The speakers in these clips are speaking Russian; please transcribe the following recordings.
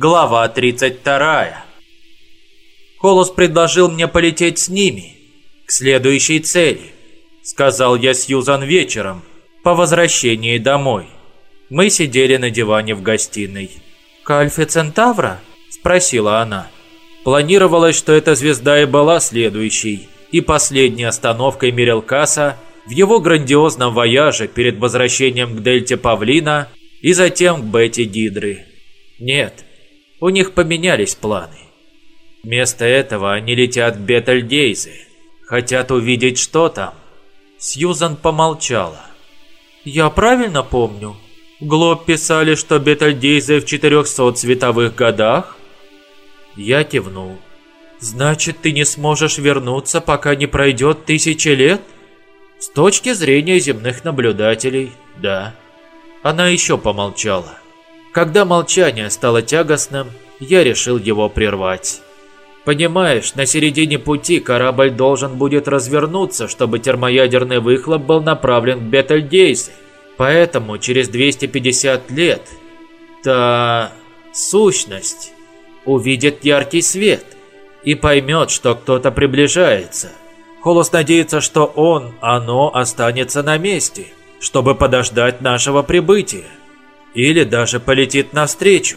Глава 32. Холос предложил мне полететь с ними к следующей цели, сказал я Сьюзан вечером по возвращении домой. Мы сидели на диване в гостиной. «К Центавра?» – спросила она. Планировалось, что эта звезда и была следующей и последней остановкой Мирелкаса в его грандиозном вояже перед возвращением к Дельте Павлина и затем к Бетти Дидры. Нет, у них поменялись планы. Вместо этого они летят к Бетельгейзе. Хотят увидеть, что там. Сьюзан помолчала. «Я правильно помню? В Глоб писали, что Бетельгейзе в 400 световых годах?» Я кивнул. «Значит, ты не сможешь вернуться, пока не пройдет тысячи лет?» «С точки зрения земных наблюдателей, да». Она еще помолчала. Когда молчание стало тягостным, я решил его прервать. Понимаешь, на середине пути корабль должен будет развернуться, чтобы термоядерный выхлоп был направлен к Бетельгейзе. Поэтому через 250 лет та сущность увидит яркий свет и поймет, что кто-то приближается. Холос надеется, что он, оно останется на месте, чтобы подождать нашего прибытия. Или даже полетит навстречу.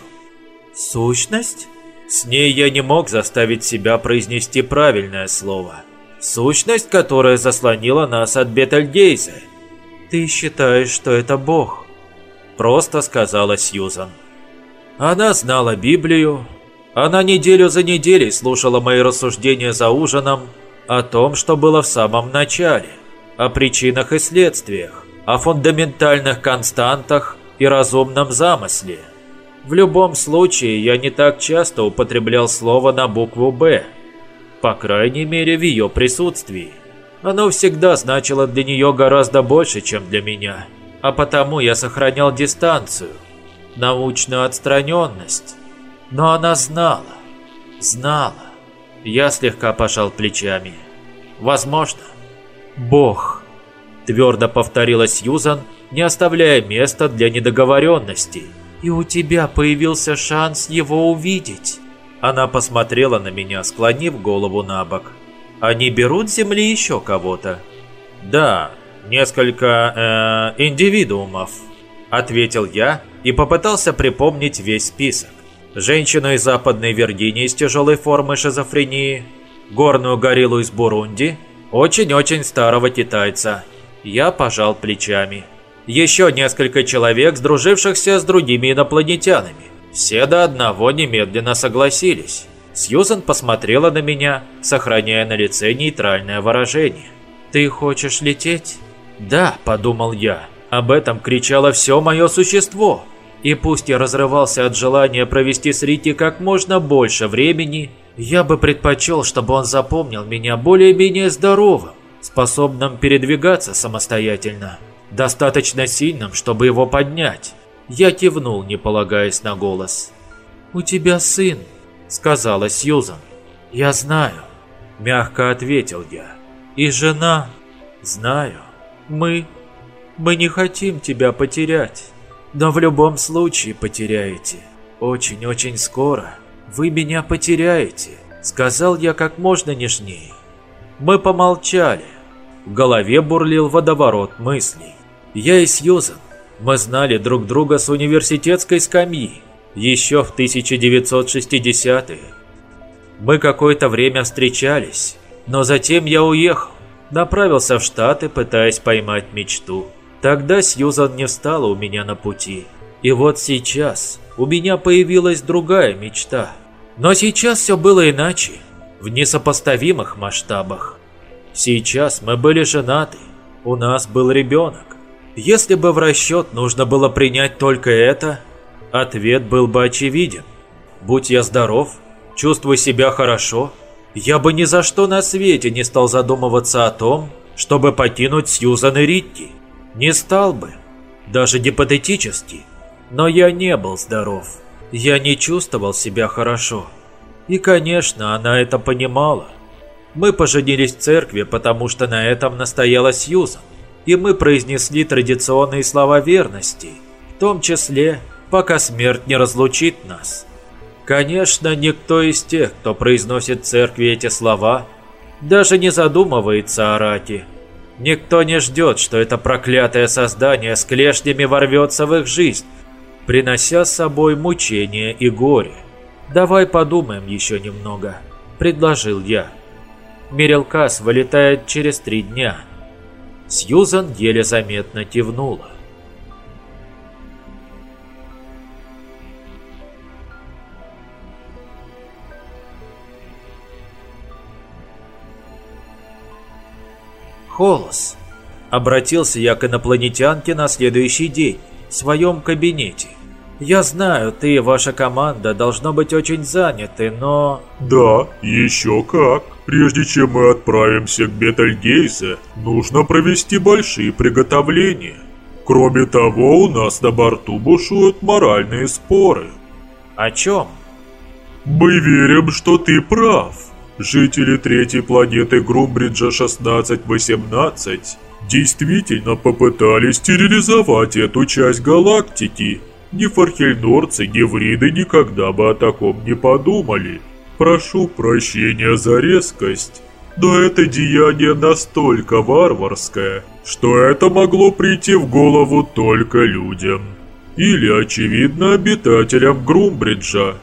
Сущность? С ней я не мог заставить себя произнести правильное слово. Сущность, которая заслонила нас от Бетельгейза. Ты считаешь, что это Бог? Просто сказала Сьюзан. Она знала Библию. Она неделю за неделей слушала мои рассуждения за ужином о том, что было в самом начале, о причинах и следствиях, о фундаментальных константах и разумном замысле. В любом случае, я не так часто употреблял слово на букву «Б», по крайней мере в ее присутствии. Оно всегда значило для нее гораздо больше, чем для меня, а потому я сохранял дистанцию, научную отстраненность. Но она знала, знала. Я слегка пожал плечами. Возможно. Бог, твердо повторила Сьюзан, не оставляя места для недоговоренностей. «И у тебя появился шанс его увидеть». Она посмотрела на меня, склонив голову на бок. «Они берут земли еще кого-то?» «Да, несколько э, индивидуумов», — ответил я и попытался припомнить весь список. Женщину из Западной Виргинии с тяжелой формой шизофрении, горную гориллу из Бурунди, очень-очень старого китайца. Я пожал плечами еще несколько человек, сдружившихся с другими инопланетянами. Все до одного немедленно согласились. Сьюзан посмотрела на меня, сохраняя на лице нейтральное выражение. «Ты хочешь лететь?» «Да», – подумал я. Об этом кричало все мое существо. И пусть я разрывался от желания провести с Рити как можно больше времени, я бы предпочел, чтобы он запомнил меня более-менее здоровым, способным передвигаться самостоятельно достаточно сильным, чтобы его поднять. Я кивнул, не полагаясь на голос. «У тебя сын», — сказала Сьюзан. «Я знаю», — мягко ответил я. «И жена?» «Знаю. Мы... мы не хотим тебя потерять. Но в любом случае потеряете. Очень-очень скоро. Вы меня потеряете», — сказал я как можно нежнее. Мы помолчали. В голове бурлил водоворот мыслей. Я и Сьюзан, мы знали друг друга с университетской скамьи, еще в 1960-е. Мы какое-то время встречались, но затем я уехал, направился в Штаты, пытаясь поймать мечту. Тогда Сьюзан не встала у меня на пути. И вот сейчас у меня появилась другая мечта. Но сейчас все было иначе, в несопоставимых масштабах. Сейчас мы были женаты, у нас был ребенок. Если бы в расчет нужно было принять только это, ответ был бы очевиден. Будь я здоров, чувствую себя хорошо, я бы ни за что на свете не стал задумываться о том, чтобы покинуть Сьюзан и Ритти. Не стал бы, даже гипотетически. Но я не был здоров. Я не чувствовал себя хорошо. И, конечно, она это понимала. Мы поженились в церкви, потому что на этом настояла Сьюзан и мы произнесли традиционные слова верности, в том числе, пока смерть не разлучит нас. Конечно, никто из тех, кто произносит в церкви эти слова, даже не задумывается о рате. Никто не ждет, что это проклятое создание с клешнями ворвется в их жизнь, принося с собой мучения и горе. «Давай подумаем еще немного», – предложил я. Мирелкас вылетает через три дня. Сьюзан еле заметно кивнула. Холос. Обратился я к инопланетянке на следующий день в своем кабинете. Я знаю, ты и ваша команда должно быть очень заняты, но... Да, еще как. Прежде чем мы отправимся к Бетельгейзе, нужно провести большие приготовления. Кроме того, у нас на борту бушуют моральные споры. О чем? Мы верим, что ты прав. Жители третьей планеты Грумбриджа 1618 действительно попытались стерилизовать эту часть галактики ни фархельнорцы, ни вриды никогда бы о таком не подумали. Прошу прощения за резкость, но это деяние настолько варварское, что это могло прийти в голову только людям. Или, очевидно, обитателям Грумбриджа.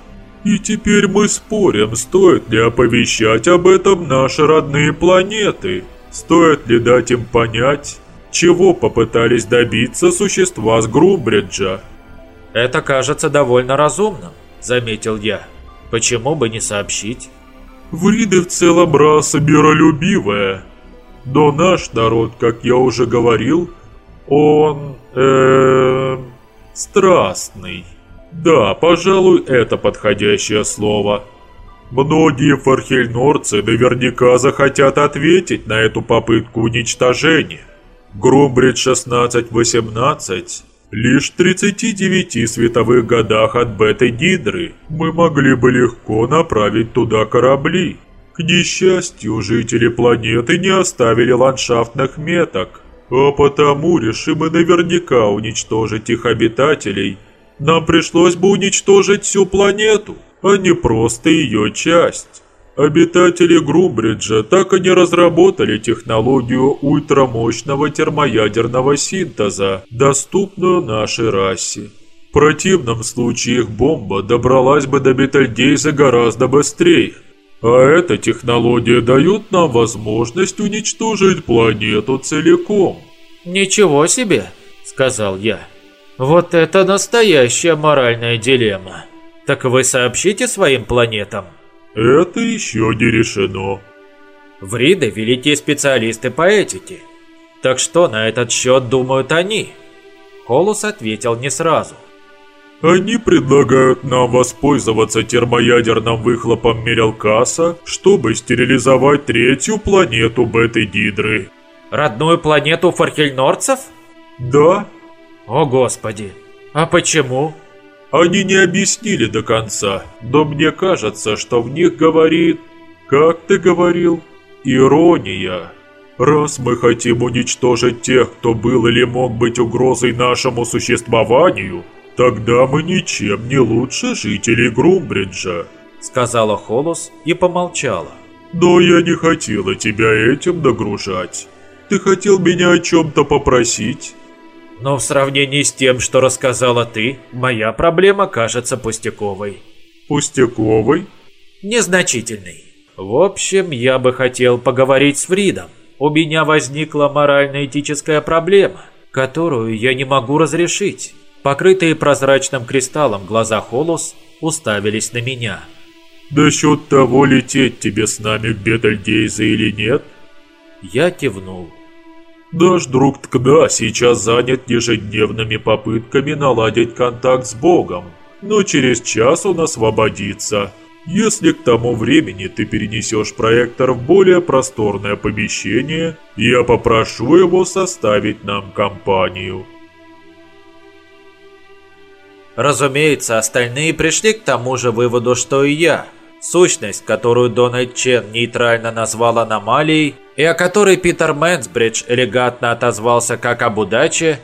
И теперь мы спорим, стоит ли оповещать об этом наши родные планеты. Стоит ли дать им понять, чего попытались добиться существа с Грумбриджа. «Это кажется довольно разумным», — заметил я. «Почему бы не сообщить?» «Вриды в целом раса миролюбивая. Но наш народ, как я уже говорил, он... э страстный. Да, пожалуй, это подходящее слово». Многие фархельнорцы наверняка захотят ответить на эту попытку уничтожения. Грумбридж 1618 Лишь в 39 световых годах от Беты-Гидры мы могли бы легко направить туда корабли. К несчастью, жители планеты не оставили ландшафтных меток, а потому, решим наверняка уничтожить их обитателей, нам пришлось бы уничтожить всю планету, а не просто ее часть. Обитатели Грумбриджа так и не разработали технологию ультрамощного термоядерного синтеза, доступную нашей расе. В противном случае их бомба добралась бы до Бетальгейза гораздо быстрее. А эта технология дает нам возможность уничтожить планету целиком. «Ничего себе!» – сказал я. «Вот это настоящая моральная дилемма. Так вы сообщите своим планетам?» Это еще не решено. Вриды – великие специалисты по этике. Так что на этот счет думают они? Холус ответил не сразу. Они предлагают нам воспользоваться термоядерным выхлопом Мерелкаса, чтобы стерилизовать третью планету Беты-Гидры. Родную планету фархельнорцев? Да. О господи. А почему? Они не объяснили до конца, но мне кажется, что в них говорит, как ты говорил, ирония. Раз мы хотим уничтожить тех, кто был или мог быть угрозой нашему существованию, тогда мы ничем не лучше жителей Грумбриджа», — сказала Холос и помолчала. «Но я не хотела тебя этим нагружать. Ты хотел меня о чем-то попросить?» Но в сравнении с тем, что рассказала ты, моя проблема кажется пустяковой. Пустяковой? Незначительной. В общем, я бы хотел поговорить с Фридом. У меня возникла морально-этическая проблема, которую я не могу разрешить. Покрытые прозрачным кристаллом глаза Холос уставились на меня. «Насчет того, лететь тебе с нами к Бетельгейзе или нет?» Я кивнул. Наш друг Ткда сейчас занят ежедневными попытками наладить контакт с Богом, но через час он освободится. Если к тому времени ты перенесешь проектор в более просторное помещение, я попрошу его составить нам компанию. Разумеется, остальные пришли к тому же выводу, что и я – Сущность, которую Дональд Чен нейтрально назвал аномалией, и о которой Питер Мэнсбридж элегантно отозвался как об удаче,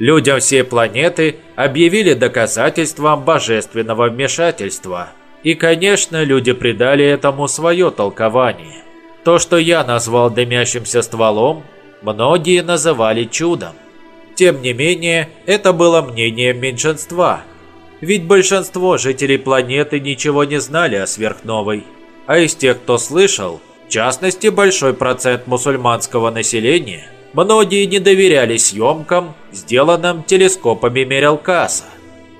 людям всей планеты объявили доказательством божественного вмешательства. И, конечно, люди придали этому свое толкование. То, что я назвал дымящимся стволом, многие называли чудом. Тем не менее, это было мнение меньшинства. Ведь большинство жителей планеты ничего не знали о сверхновой. А из тех, кто слышал, в частности большой процент мусульманского населения, многие не доверяли съемкам, сделанным телескопами Мерелкаса.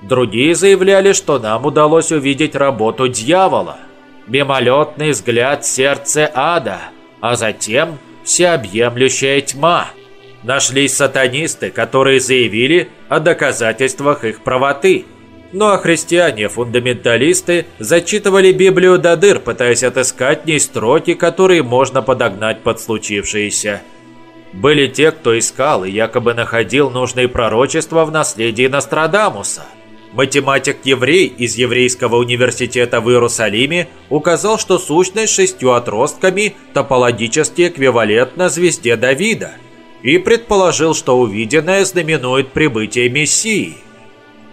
Другие заявляли, что нам удалось увидеть работу дьявола, мимолетный взгляд сердца ада, а затем всеобъемлющая тьма. Нашлись сатанисты, которые заявили о доказательствах их правоты. Ну а христиане-фундаменталисты зачитывали Библию до дыр, пытаясь отыскать в ней строки, которые можно подогнать под случившееся. Были те, кто искал и якобы находил нужные пророчества в наследии Нострадамуса – Математик-еврей из Еврейского университета в Иерусалиме указал, что сущность шестью отростками топологически эквивалентна звезде Давида и предположил, что увиденное знаменует прибытие Мессии.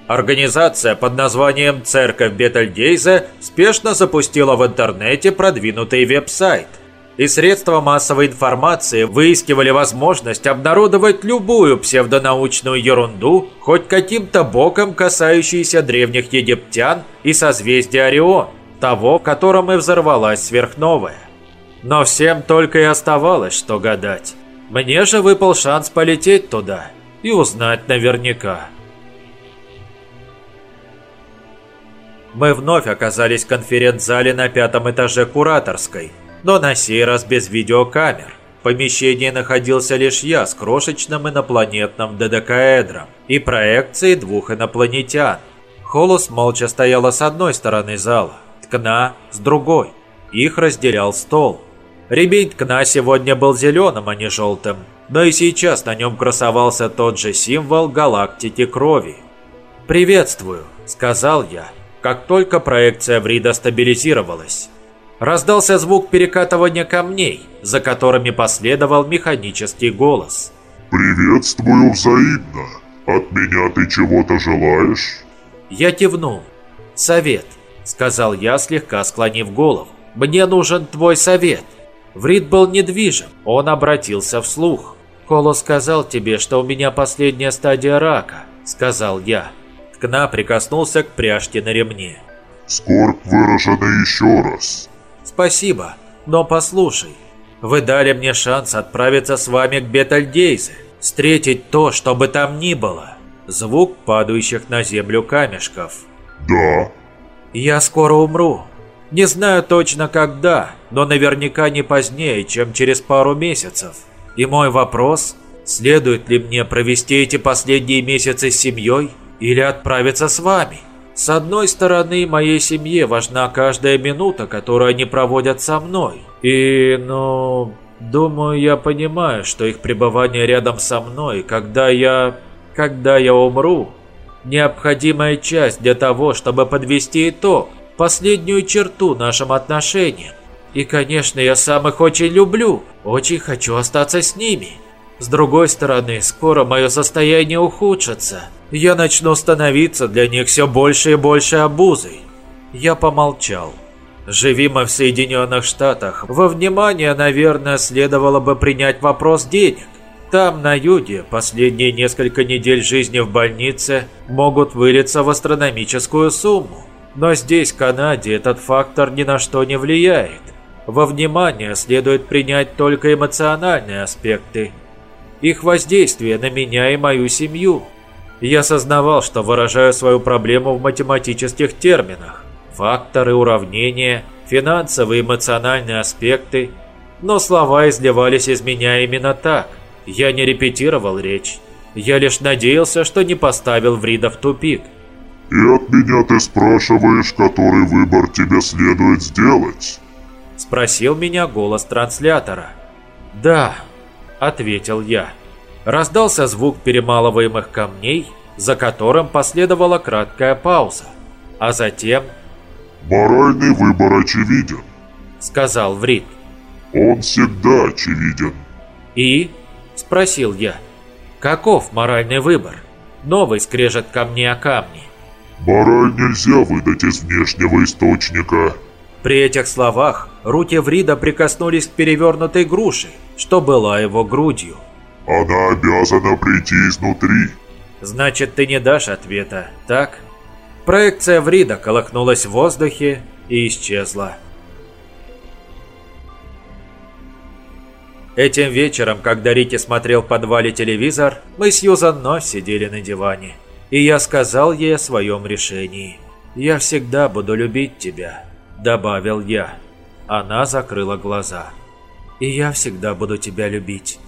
Организация под названием «Церковь Бетельгейзе» спешно запустила в интернете продвинутый веб-сайт – и средства массовой информации выискивали возможность обнародовать любую псевдонаучную ерунду, хоть каким-то боком касающуюся древних египтян и созвездия Орион, того, в котором и взорвалась сверхновая. Но всем только и оставалось, что гадать. Мне же выпал шанс полететь туда и узнать наверняка. Мы вновь оказались в конференц-зале на пятом этаже Кураторской – но на сей раз без видеокамер. В помещении находился лишь я с крошечным инопланетным додекаэдром и проекцией двух инопланетян. Холос молча стояла с одной стороны зала, Ткна с другой. Их разделял стол. Ремень Ткна сегодня был зеленым, а не желтым, но и сейчас на нем красовался тот же символ галактики крови. «Приветствую», — сказал я, как только проекция Врида стабилизировалась. Раздался звук перекатывания камней, за которыми последовал механический голос. «Приветствую взаимно. От меня ты чего-то желаешь?» Я кивнул. «Совет», — сказал я, слегка склонив голову. «Мне нужен твой совет». Врид был недвижим, он обратился вслух. «Колос сказал тебе, что у меня последняя стадия рака», — сказал я. Ткна прикоснулся к пряжке на ремне. «Скорбь выражена еще раз. Спасибо, но послушай. Вы дали мне шанс отправиться с вами к Бетальдейзе, встретить то, что бы там ни было. Звук падающих на землю камешков. Да. Я скоро умру. Не знаю точно когда, но наверняка не позднее, чем через пару месяцев. И мой вопрос, следует ли мне провести эти последние месяцы с семьей или отправиться с вами? С одной стороны, моей семье важна каждая минута, которую они проводят со мной. И, ну, думаю, я понимаю, что их пребывание рядом со мной, когда я... когда я умру, необходимая часть для того, чтобы подвести итог, последнюю черту нашим отношениям. И, конечно, я сам их очень люблю, очень хочу остаться с ними. С другой стороны, скоро мое состояние ухудшится. Я начну становиться для них все больше и больше обузой. Я помолчал. Живи мы в Соединенных Штатах, во внимание, наверное, следовало бы принять вопрос денег. Там, на юге, последние несколько недель жизни в больнице могут вылиться в астрономическую сумму. Но здесь, в Канаде, этот фактор ни на что не влияет. Во внимание следует принять только эмоциональные аспекты – их воздействие на меня и мою семью. Я осознавал, что выражаю свою проблему в математических терминах. Факторы, уравнения, финансовые и эмоциональные аспекты. Но слова изливались из меня именно так. Я не репетировал речь. Я лишь надеялся, что не поставил Врида в тупик. «И от меня ты спрашиваешь, который выбор тебе следует сделать?» Спросил меня голос транслятора. «Да», ответил я. Раздался звук перемалываемых камней, за которым последовала краткая пауза. А затем... «Моральный выбор очевиден», — сказал Врит. «Он всегда очевиден». «И?» — спросил я. «Каков моральный выбор?» Новый скрежет камни о камни. Барань нельзя выдать из внешнего источника. При этих словах руки Врида прикоснулись к перевернутой груши, что была его грудью. Она обязана прийти изнутри. Значит, ты не дашь ответа, так? Проекция Врида колыхнулась в воздухе и исчезла. Этим вечером, когда Рики смотрел в подвале телевизор, мы с Юзан Но сидели на диване. И я сказал ей о своем решении. «Я всегда буду любить тебя», – добавил я. Она закрыла глаза. «И я всегда буду тебя любить».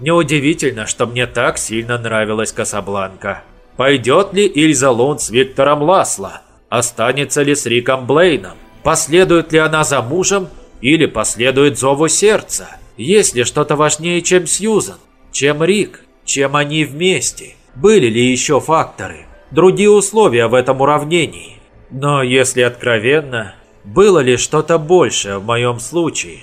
Неудивительно, что мне так сильно нравилась Касабланка. Пойдет ли Ильза Лун с Виктором Ласло? Останется ли с Риком Блейном? Последует ли она за мужем или последует зову сердца? Есть ли что-то важнее, чем Сьюзан? Чем Рик? Чем они вместе? Были ли еще факторы? Другие условия в этом уравнении? Но если откровенно, было ли что-то большее в моем случае?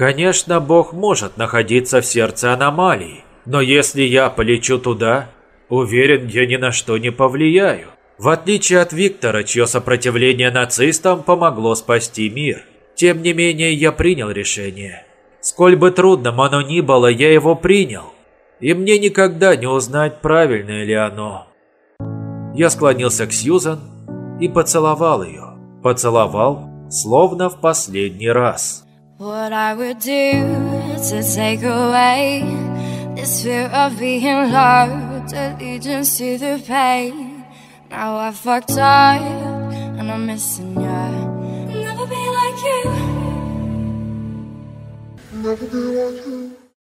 Конечно, Бог может находиться в сердце аномалии, но если я полечу туда, уверен, я ни на что не повлияю. В отличие от Виктора, чье сопротивление нацистам помогло спасти мир. Тем не менее, я принял решение. Сколь бы трудным оно ни было, я его принял. И мне никогда не узнать, правильное ли оно. Я склонился к Сьюзан и поцеловал ее. Поцеловал, словно в последний раз. What I would do to take away this fear of being loved, allegiance to the pain. Now I fucked up and I'm missing you. Never be like you. Never be like you.